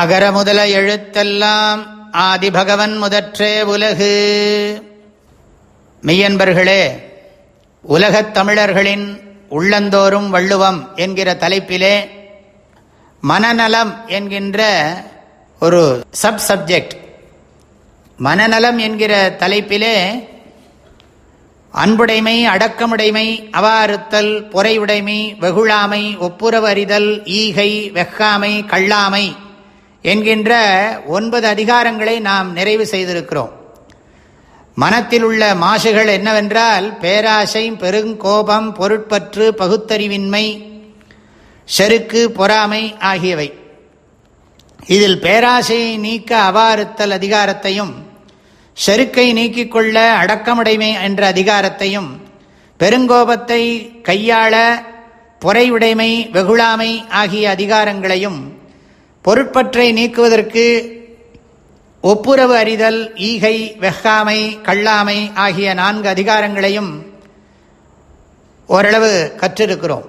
அகர முதல எழுத்தெல்லாம் ஆதிபகவன் முதற்றே உலகு. மெய்யன்பர்களே உலகத் தமிழர்களின் உள்ளந்தோறும் வள்ளுவம் என்கிற தலைப்பிலே மனநலம் என்கின்ற ஒரு சப் சப்ஜெக்ட் மனநலம் என்கிற தலைப்பிலே அன்புடைமை அடக்கமுடைமை அவாறுத்தல் பொறையுடைமை வெகுழாமை ஒப்புரவறிதல் ஈகை வெக்காமை கள்ளாமை என்கின்ற ஒன்பது அதிகாரங்களை நாம் நிறைவு செய்திருக்கிறோம். மனத்தில் உள்ள மாசுகள் என்னவென்றால் பேராசை பெருங்கோபம் பொருட்பற்று பகுத்தறிவின்மை செருக்கு பொறாமை ஆகியவை. இதில் பேராசையை நீக்க அவாறுத்தல் அதிகாரத்தையும் செருக்கை நீக்கிக் கொள்ள அடக்கமுடைமை என்ற அதிகாரத்தையும் பெருங்கோபத்தை கையாள பொறையுடைமை வெகுழாமை ஆகிய அதிகாரங்களையும் பொருட்பற்றை நீக்குவதற்கு ஒப்புரவு அறிதல் ஈகை வெஹ்காமை கள்ளாமை ஆகிய நான்கு அதிகாரங்களையும் ஓரளவு கற்றிருக்கிறோம்.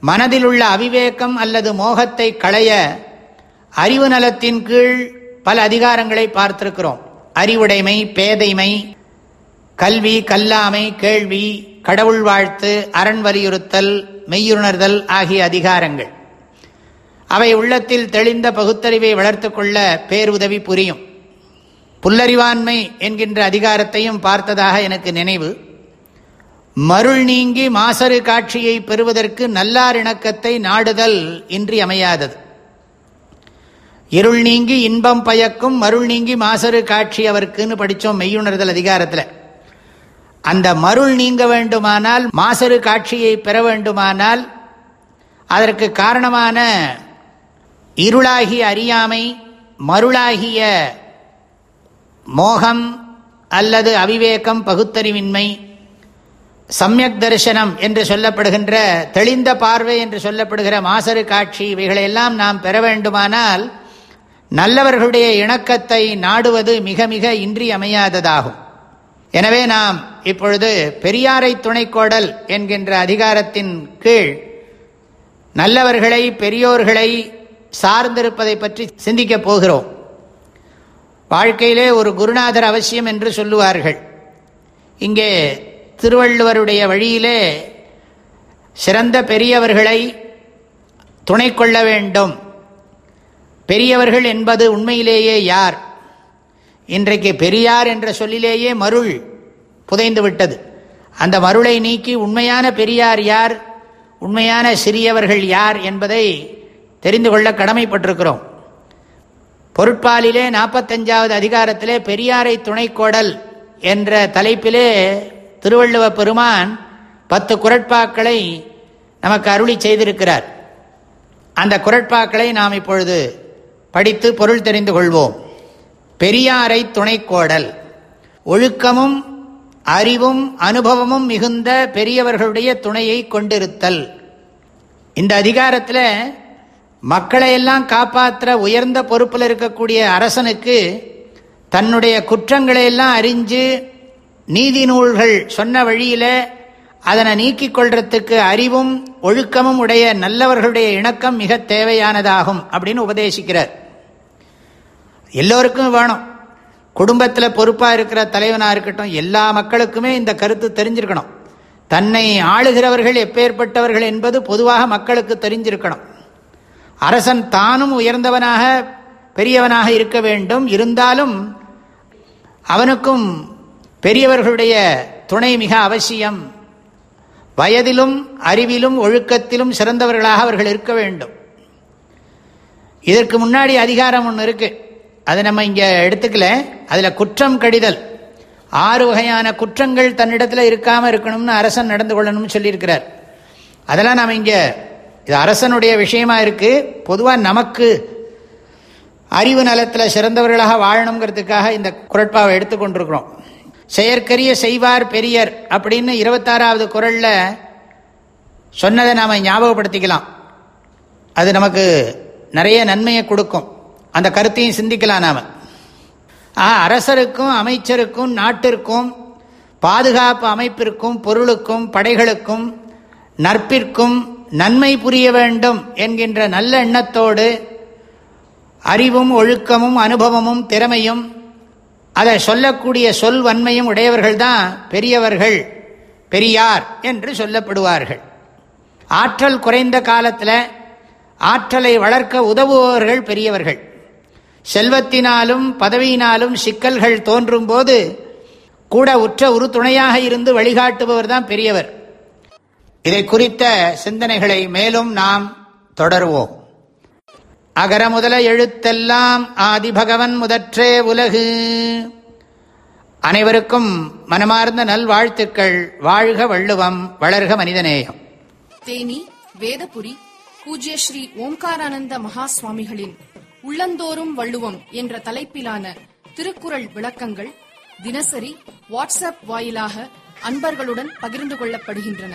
மனதில் உள்ள அவிவேகம் அல்லது மோகத்தை களைய அறிவு நலத்தின் கீழ் பல அதிகாரங்களை பார்த்திருக்கிறோம். அறிவுடைமை பேதைமை கல்வி கல்லாமை கேள்வி கடவுள் வாழ்த்து அரண் வலியுறுத்தல் மெய்யுணர்தல் ஆகிய அதிகாரங்கள். அவை உள்ளத்தில் தெளிந்த பகுத்தறிவை வளர்த்து கொள்ள பேருதவி புரியும். புல்லறிவாண்மை என்கின்ற அதிகாரத்தையும் பார்த்ததாக எனக்கு நினைவு. மருள் நீங்கி மாசரு காட்சியை பெறுவதற்கு நல்லாரிணக்கத்தை நாடுதல் இன்றி அமையாதது. இருள் நீங்கி இன்பம் பயக்கும் மருள் நீங்கி மாசரு காட்சி அவருக்குன்னு படித்தோம் மெய்யுணர்தல் அதிகாரத்தில். அந்த மருள் நீங்க வேண்டுமானால் மாசரு காட்சியை பெற வேண்டுமானால் அதற்கு காரணமான இருளாகிய அறியாமை மருளாகிய மோகம் அல்லது அவிவேகம் பகுத்தறிவின்மை சமயக் தரிசனம் என்று சொல்லப்படுகின்ற தெளிந்த பார்வை என்று சொல்லப்படுகிற மாசரு காட்சி இவைகளையெல்லாம் நாம் பெற வேண்டுமானால் நல்லவர்களுடைய இணக்கத்தை நாடுவது மிக மிக இன்றியமையாததாகும். எனவே நாம் இப்பொழுது பெரியாரை துணைக்கோடல் என்கின்ற அதிகாரத்தின் கீழ் நல்லவர்களை பெரியோர்களை சார்ந்திருப்பதை பற்றி சிந்திக்கப் போகிறோம். வாழ்க்கையிலே ஒரு குருநாதர் அவசியம் என்று சொல்லுவார்கள். இங்கே திருவள்ளுவருடைய வழியிலே சிறந்த பெரியவர்களை துணை கொள்ள வேண்டும். பெரியவர்கள் என்பது உண்மையிலேயே யார்? இன்றைக்கு பெரியார் என்ற சொல்லிலேயே மருள் புதைந்து விட்டது. அந்த மருளை நீக்கி உண்மையான பெரியார் யார்? உண்மையான சிறியவர்கள் யார் என்பதை தெரிந்து கொள்ள கடமைப்பட்டிருக்கிறோம். பொருட்பாலிலே நாற்பத்தஞ்சாவது அதிகாரத்திலே பெரியாரை துணைக்கோடல் என்ற தலைப்பிலே திருவள்ளுவ பெருமான் பத்து குரட்பாக்களை நமக்கு அருளி செய்திருக்கிறார். அந்த குரட்பாக்களை நாம் இப்பொழுது படித்து பொருள் தெரிந்து கொள்வோம். பெரியாரை துணைக்கோடல். ஒழுக்கமும் அறிவும் அனுபவமும் மிகுந்த பெரியவர்களுடைய துணையை கொண்டிருத்தல். இந்த அதிகாரத்தில் மக்களையெல்லாம் காப்பாற்ற உயர்ந்த பொறுப்பில் இருக்கக்கூடிய அரசனுக்கு தன்னுடைய குற்றங்களை எல்லாம் அறிஞ்சு நீதி நூல்கள் சொன்ன வழியில் அதனை நீக்கிக் கொள்றதுக்கு அறிவும் ஒழுக்கமும் உடைய நல்லவர்களுடைய இணக்கம் மிக தேவையானதாகும் அப்படின்னு உபதேசிக்கிறார். எல்லோருக்கும் வேணும். குடும்பத்தில் பொறுப்பாக இருக்கிற தலைவனாக இருக்கட்டும் எல்லா மக்களுக்குமே இந்த கருத்து தெரிஞ்சிருக்கணும். தன்னை ஆளுகிறவர்கள் எப்பேற்பட்டவர்கள் என்பது பொதுவாக மக்களுக்கு தெரிஞ்சிருக்கணும். அரசன் தானும் உயர்ந்தவனாக பெரியவனாக இருக்க வேண்டும். இருந்தாலும் அவனுக்கும் பெரியவர்களுடைய துணை மிக அவசியம். வயதிலும் அறிவிலும் ஒழுக்கத்திலும் சிறந்தவர்களாக அவர்கள் இருக்க வேண்டும். இதற்கு முன்னாடி அதிகாரம் ஒன்று இருக்கு. அதை நம்ம இங்கே எடுத்துக்கல. அதில் குற்றம் கடிதல். ஆறு வகையான குற்றங்கள் தன்னிடத்தில் இருக்காமல் இருக்கணும்னு அரசன் நடந்து கொள்ளணும்னு சொல்லியிருக்கிறார். அதெல்லாம் நாம் இங்கே இது அரசனுடைய விஷயமா இருக்கு. பொதுவாக நமக்கு அறிவு நலத்தில் சிறந்தவர்களாக வாழணுங்கிறதுக்காக இந்த குரட்பாவை எடுத்துக்கொண்டிருக்கிறோம் செயற்கரிய செய்வார் பெரியர் அப்படின்னு இருபத்தாறாவது குரலில் சொன்னதை நாம் ஞாபகப்படுத்திக்கலாம். அது நமக்கு நிறைய நன்மையை கொடுக்கும். அந்த கருத்தையும் சிந்திக்கலாம் நாம். அரசருக்கும் அமைச்சருக்கும் நாட்டிற்கும் பாதுகாப்பு அமைப்பிற்கும் பொருளுக்கும் படைகளுக்கும் நட்பிற்கும் நன்மை புரிய வேண்டும் என்கின்ற நல்ல எண்ணத்தோடு அறிவும் ஒழுக்கமும் அனுபவமும் திறமையும் அதை சொல்லக்கூடிய சொல் வன்மையும் உடையவர்கள்தான் பெரியவர்கள் பெரியார் என்று சொல்லப்படுவார்கள். ஆற்றல் குறைந்த காலத்தில் ஆற்றலை வளர்க்க உதவுபவர்கள் பெரியவர்கள். செல்வத்தினாலும் பதவியினாலும் சிக்கல்கள் தோன்றும் போது கூட உற்ற உறுதுணையாக இருந்து வழிகாட்டுபவர் தான் பெரியவர். இதை குறித்த சிந்தனைகளை மேலும் நாம் தொடருவோம். அகர முதல எழுத்தெல்லாம் ஆதிபகவன் முதற்றே உலகு. அனைவருக்கும் மனமார்ந்த நல்வாழ்த்துக்கள். வாழ்க வள்ளுவம் வளர்க மனிதநேயம். தேனி வேதபுரி பூஜ்ய ஸ்ரீ ஓம்காரானந்த மகா சுவாமிகளின் உள்ளந்தோறும் வள்ளுவம் என்ற தலைப்பிலான திருக்குறள் விளக்கங்கள் தினசரி வாட்ஸ்அப் வாயிலாக அன்பர்களுடன் பகிர்ந்து கொள்ளப்படுகின்றன.